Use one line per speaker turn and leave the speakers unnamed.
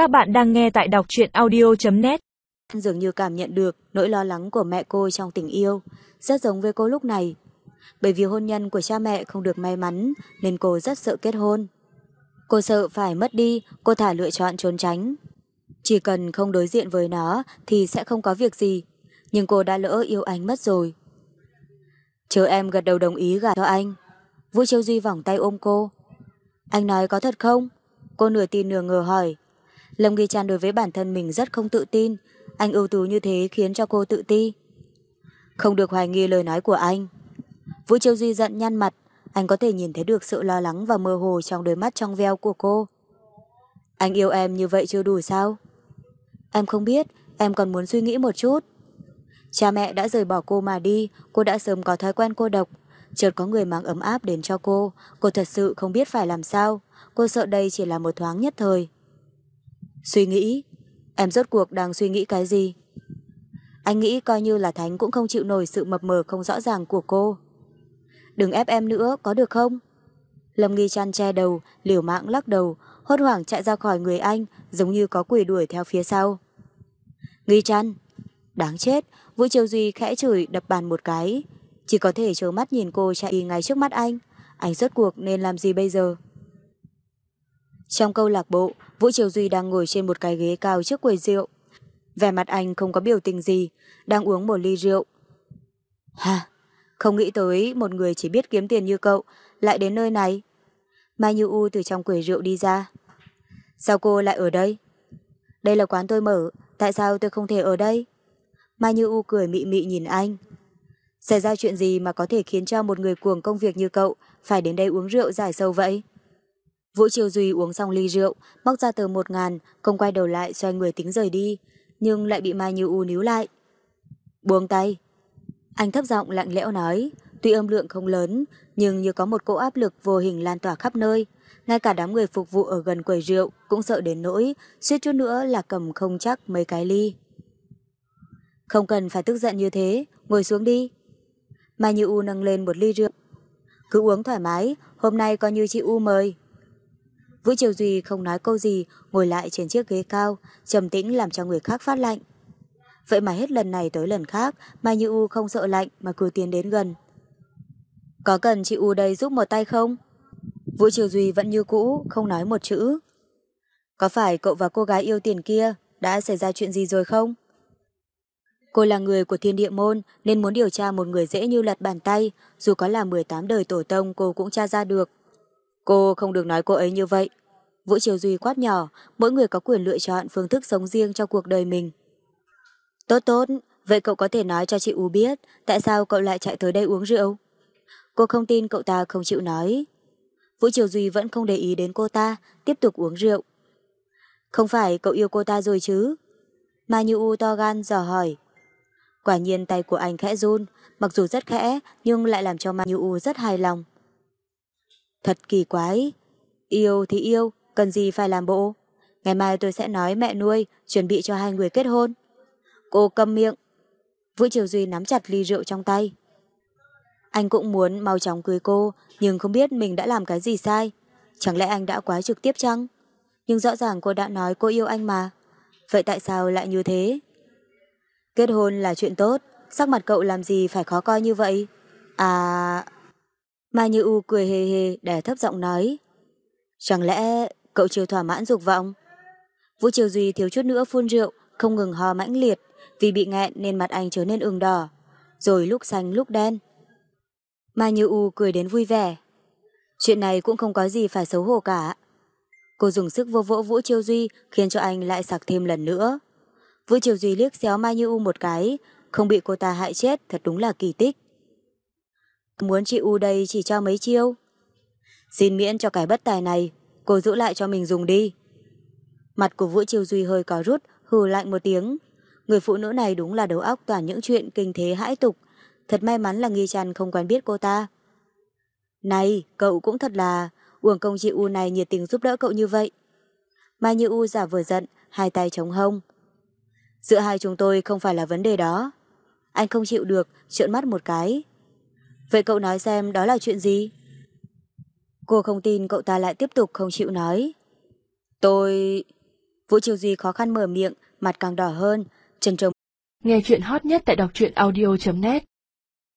Các bạn đang nghe tại đọc truyện audio.net
Dường như cảm nhận được nỗi lo lắng của mẹ cô trong tình yêu, rất giống với cô lúc này. Bởi vì hôn nhân của cha mẹ không được may mắn nên cô rất sợ kết hôn. Cô sợ phải mất đi, cô thả lựa chọn trốn tránh. Chỉ cần không đối diện với nó thì sẽ không có việc gì. Nhưng cô đã lỡ yêu anh mất rồi. Chờ em gật đầu đồng ý gả cho anh. Vũ Chiêu Duy vòng tay ôm cô. Anh nói có thật không? Cô nửa tin nửa ngờ hỏi. Lâm Ghi Chan đối với bản thân mình rất không tự tin. Anh ưu tú như thế khiến cho cô tự ti. Không được hoài nghi lời nói của anh. Vũ Chiêu Duy giận nhăn mặt. Anh có thể nhìn thấy được sự lo lắng và mơ hồ trong đôi mắt trong veo của cô. Anh yêu em như vậy chưa đủ sao? Em không biết, em còn muốn suy nghĩ một chút. Cha mẹ đã rời bỏ cô mà đi, cô đã sớm có thói quen cô độc. Chợt có người mang ấm áp đến cho cô, cô thật sự không biết phải làm sao. Cô sợ đây chỉ là một thoáng nhất thời. Suy nghĩ? Em rốt cuộc đang suy nghĩ cái gì? Anh nghĩ coi như là Thánh cũng không chịu nổi sự mập mờ không rõ ràng của cô. Đừng ép em nữa, có được không? Lâm Nghi chăn che đầu, liều mạng lắc đầu, hốt hoảng chạy ra khỏi người anh, giống như có quỷ đuổi theo phía sau. Nghi chăn! Đáng chết, Vũ Triều Duy khẽ chửi đập bàn một cái. Chỉ có thể trơ mắt nhìn cô chạy ngay trước mắt anh. Anh rốt cuộc nên làm gì bây giờ? Trong câu lạc bộ, Vũ Triều Duy đang ngồi trên một cái ghế cao trước quầy rượu. Vẻ mặt anh không có biểu tình gì, đang uống một ly rượu. Hà, không nghĩ tới một người chỉ biết kiếm tiền như cậu, lại đến nơi này. Mai Như U từ trong quầy rượu đi ra. Sao cô lại ở đây? Đây là quán tôi mở, tại sao tôi không thể ở đây? Mai Như U cười mị mị nhìn anh. Xảy ra chuyện gì mà có thể khiến cho một người cuồng công việc như cậu phải đến đây uống rượu giải sâu vậy? Vũ Triều Duy uống xong ly rượu, móc ra tờ một ngàn, không quay đầu lại xoay người tính rời đi, nhưng lại bị Mai Như U níu lại. Buông tay. Anh thấp giọng lạnh lẽo nói, tuy âm lượng không lớn, nhưng như có một cỗ áp lực vô hình lan tỏa khắp nơi. Ngay cả đám người phục vụ ở gần quầy rượu cũng sợ đến nỗi, suýt chút nữa là cầm không chắc mấy cái ly. Không cần phải tức giận như thế, ngồi xuống đi. Mai Như U nâng lên một ly rượu. Cứ uống thoải mái, hôm nay coi như chị U mời. Vũ Triều Duy không nói câu gì, ngồi lại trên chiếc ghế cao, trầm tĩnh làm cho người khác phát lạnh. Vậy mà hết lần này tới lần khác, Mai Như U không sợ lạnh mà cứ tiến đến gần. Có cần chị U đây giúp một tay không? Vũ Triều Duy vẫn như cũ, không nói một chữ. Có phải cậu và cô gái yêu tiền kia đã xảy ra chuyện gì rồi không? Cô là người của thiên địa môn nên muốn điều tra một người dễ như lật bàn tay, dù có là 18 đời tổ tông cô cũng tra ra được. Cô không được nói cô ấy như vậy. Vũ Triều Duy quát nhỏ, mỗi người có quyền lựa chọn phương thức sống riêng cho cuộc đời mình. Tốt tốt, vậy cậu có thể nói cho chị U biết tại sao cậu lại chạy tới đây uống rượu? Cô không tin cậu ta không chịu nói. Vũ Triều Duy vẫn không để ý đến cô ta, tiếp tục uống rượu. Không phải cậu yêu cô ta rồi chứ? Mà Như U to gan dò hỏi. Quả nhiên tay của anh khẽ run, mặc dù rất khẽ nhưng lại làm cho Ma Như U rất hài lòng. Thật kỳ quái. Yêu thì yêu, cần gì phải làm bộ. Ngày mai tôi sẽ nói mẹ nuôi, chuẩn bị cho hai người kết hôn. Cô câm miệng. Vũ Triều Duy nắm chặt ly rượu trong tay. Anh cũng muốn mau chóng cưới cô, nhưng không biết mình đã làm cái gì sai. Chẳng lẽ anh đã quá trực tiếp chăng? Nhưng rõ ràng cô đã nói cô yêu anh mà. Vậy tại sao lại như thế? Kết hôn là chuyện tốt, sắc mặt cậu làm gì phải khó coi như vậy? À... Mai Như U cười hề hề để thấp giọng nói. Chẳng lẽ cậu chưa thỏa mãn dục vọng? Vũ Triều Duy thiếu chút nữa phun rượu, không ngừng ho mãnh liệt, vì bị nghẹn nên mặt anh trở nên ửng đỏ, rồi lúc xanh lúc đen. Mai Như U cười đến vui vẻ. Chuyện này cũng không có gì phải xấu hổ cả. Cô dùng sức vô vỗ Vũ Triều Duy khiến cho anh lại sặc thêm lần nữa. Vũ Triều Duy liếc xéo Mai Như U một cái, không bị cô ta hại chết thật đúng là kỳ tích. Muốn chị U đây chỉ cho mấy chiêu. Xin miễn cho cái bất tài này, cô giữ lại cho mình dùng đi. Mặt của Vũ chiêu Duy hơi có rút, hừ lạnh một tiếng. Người phụ nữ này đúng là đầu óc toàn những chuyện kinh thế hãi tục. Thật may mắn là Nghi Trăn không quen biết cô ta. Này, cậu cũng thật là, uổng công chị U này nhiệt tình giúp đỡ cậu như vậy. Mai Như U giả vừa giận, hai tay chống hông. Giữa hai chúng tôi không phải là vấn đề đó. Anh không chịu được, trợn mắt một cái. Vậy cậu nói xem đó là chuyện gì? Cô không tin cậu ta lại tiếp tục không chịu nói. Tôi... Vũ Triều Duy khó khăn mở miệng, mặt càng đỏ hơn, chân trông.
Nghe chuyện hot nhất tại đọc truyện audio.net